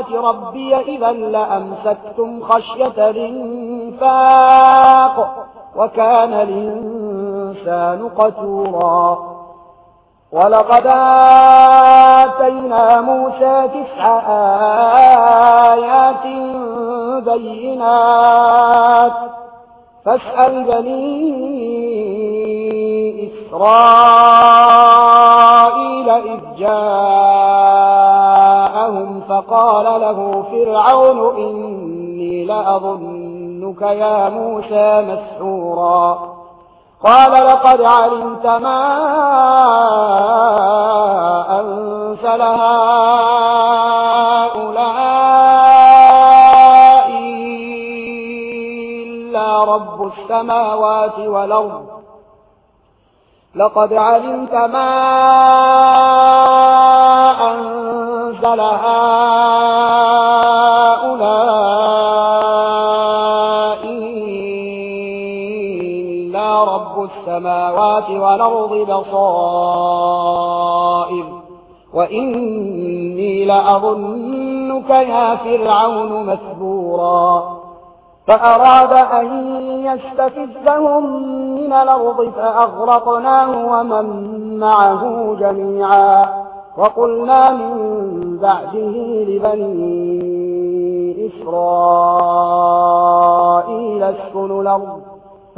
رحمة ربي إذا لأمسكتم خشية الانفاق وكان الإنسان قتورا. ولقد آتينا موسى تسع آيات بينات. فاسأل بني إسرائيل إذ جاءهم فقال له فرعون إني لأظنك يا موسى مسحورا. قال لقد علمت ما أنزل هؤلاء إلا رب السماوات والأرض. لقد علمت ما أنزل هؤلاء والأرض بصائر. وإني لأظنك يا فرعون مثبورا. فأراد أن يستفزهم من الأرض فأغرقناه ومن معه جميعا. وقلنا من بعده لبني إسرائيل اسكنوا الأرض.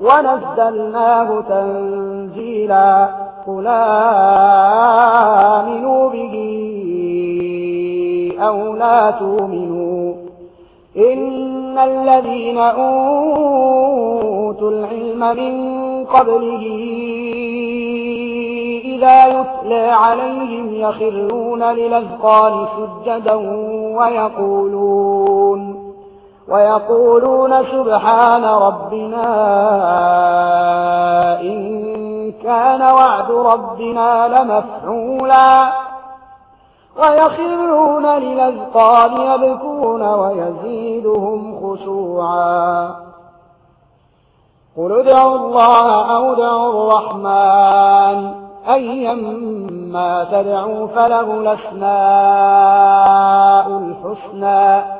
ونزلناه تنزيلا. قل آمنوا به أو لا تؤمنوا. إن الذين أوتوا العلم من قبله إذا يتلى عليهم يخرون للأذقان سجدا ويقولون ويقولون سبحان ربنا إن كان وعد ربنا لمفعولا ويخرون للأذقان يبكون ويزيدهم خشوعا قل ادعوا الله أو ادعوا الرحمن أيما تدعوا فله الأسماء الحسنى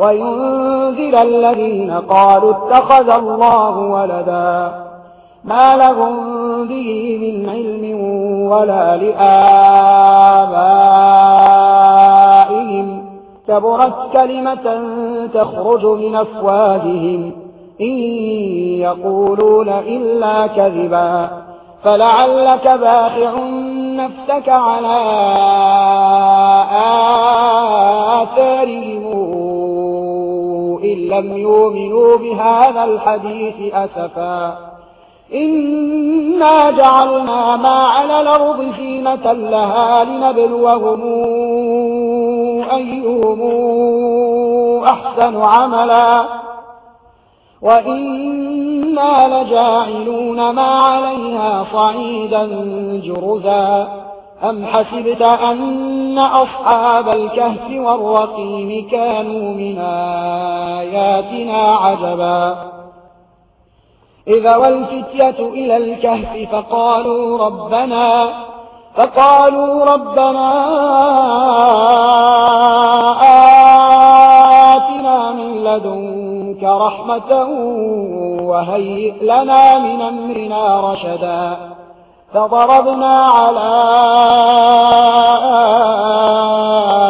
وينذر الذين قالوا اتخذ الله ولدا ما لهم به من علم ولا لآبائهم كبرت كلمة تخرج من أفواههم إن يقولون إلا كذبا فلعلك باخع نفسك على آثارهم لم يؤمنوا بهذا الحديث أسفا. إنا جعلنا ما على الأرض زينة لها لنبلوهم أيهم أحسن عملا. وإنا لجاعلون ما عليها صعيدا جرزا. أم حسبت أن أصحاب الكهف والرقيم كانوا من آياتنا عجبا إذا والفتية إلى الكهف فقالوا ربنا فقالوا ربنا آتنا من لدنك رحمة وهيئ لنا من أمرنا رشدا فضربنا على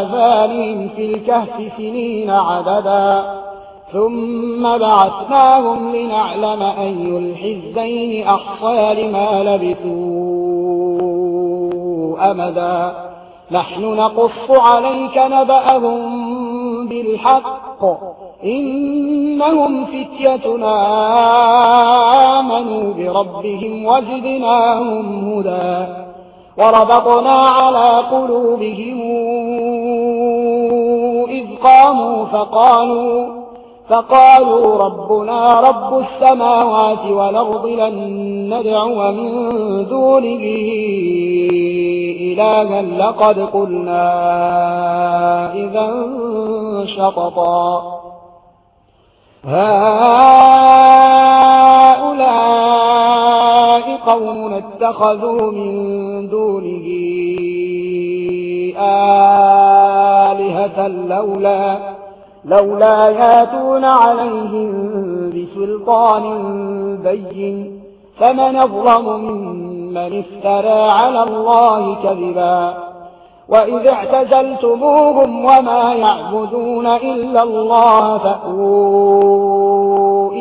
آذانهم في الكهف سنين عددا ثم بعثناهم لنعلم أي الحزين أحصى لما لبثوا أمدا. نحن نقص عليك نبأهم بالحق. إنهم فتيتنا آمنوا بربهم وزدناهم هدى وربطنا على قلوبهم إذ قاموا فقالوا فقالوا ربنا رب السماوات والأرض لن ندعو من دونه إلها لقد قلنا إذا شططا هؤلاء قوم اتخذوا من دونه آلهة لولا لولا ياتون عليهم بسلطان بين. فمن اظلم ممن افترى على الله كذبا. وإذ اعتزلتموهم وما يعبدون إلا الله فأووا